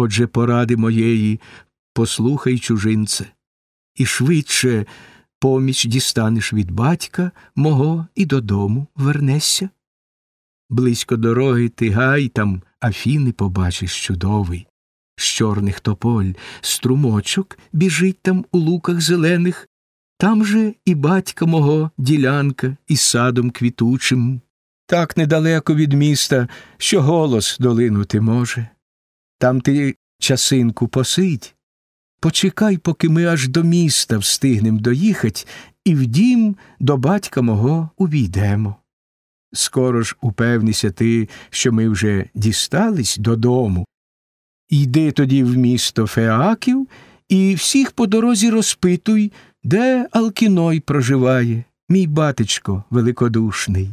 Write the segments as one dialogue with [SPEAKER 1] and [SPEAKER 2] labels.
[SPEAKER 1] Отже, поради моєї, послухай, чужинце, і швидше поміч дістанеш від батька мого і додому вернешся. Близько дороги ти гай там Афіни побачиш чудовий, з чорних тополь струмочок біжить там у луках зелених, там же і батька мого ділянка із садом квітучим, так недалеко від міста, що голос долинути може. Там ти часинку посидь, почекай, поки ми аж до міста встигнем доїхать, і в дім до батька мого увійдемо. Скоро ж упевнися ти, що ми вже дістались додому. Йди тоді в місто Феаків і всіх по дорозі розпитуй, де Алкіной проживає, мій батечко великодушний.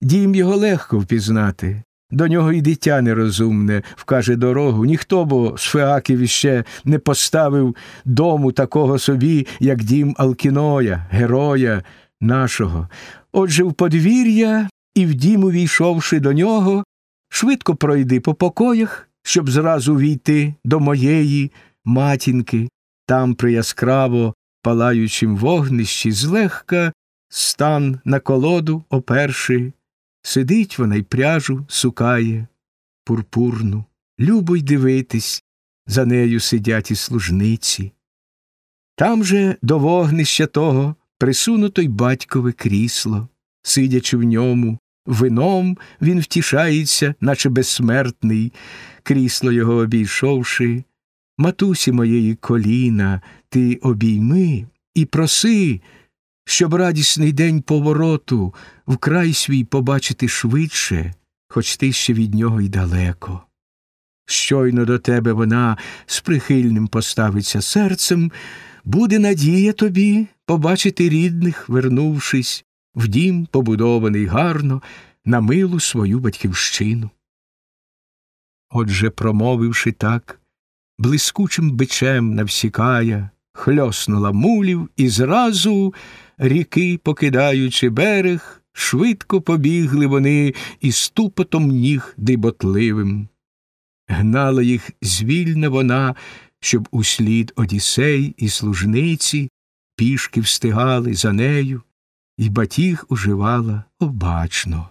[SPEAKER 1] Дім його легко впізнати. До нього й дитя нерозумне вкаже дорогу, ніхто бо з Феаків іще не поставив дому такого собі, як дім Алкіноя, героя нашого. Отже, в подвір'я і в дім, увійшовши до нього, швидко пройди по покоях, щоб зразу війти до моєї матінки, там при яскраво палаючим вогнищі злегка стан на колоду оперши. Сидить вона й пряжу сукає пурпурну, любо й дивитись, за нею сидять і служниці. Там же до вогнища того присунуто й батькове крісло, сидячи в ньому, вином він втішається, наче безсмертний, крісло його обійшовши. Матусі моєї коліна, ти обійми і проси, щоб радісний день повороту в край свій побачити швидше, хоч ти ще від нього й далеко. Щойно до тебе вона з прихильним поставиться серцем, буде надія тобі побачити рідних, вернувшись, в дім, побудований гарно, на милу свою батьківщину. Отже, промовивши так, блискучим бичем навсікая, хльоснула мулів і зразу ріки, покидаючи берег, швидко побігли вони із тупотом ніг диботливим. Гнала їх звільна вона, щоб услід Одіссей і служниці пішки встигали за нею, і батіг уживала обачно.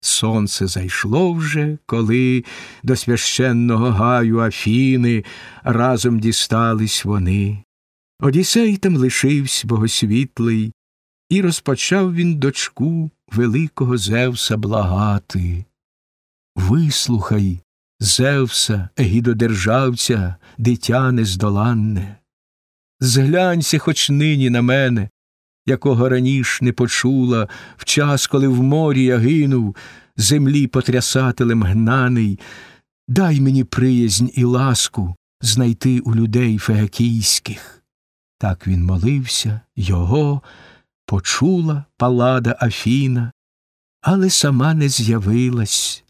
[SPEAKER 1] Сонце зайшло вже, коли до священного гаю Афіни разом дістались вони. Одісей там лишився богосвітлий, і розпочав він дочку великого Зевса благати. Вислухай, Зевса, егідодержавця, дитя нездоланне. Зглянься хоч нині на мене, якого раніш не почула, в час, коли в морі я гинув, землі потрясателем гнаний, дай мені приязнь і ласку знайти у людей феакійських. Так він молився, його почула палада Афіна, але сама не з'явилась,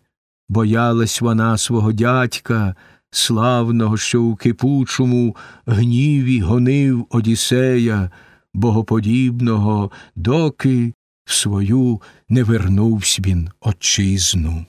[SPEAKER 1] боялась вона свого дядька, славного, що у кипучому гніві гонив Одіссея, богоподібного, доки в свою не вернувсь він отчизну.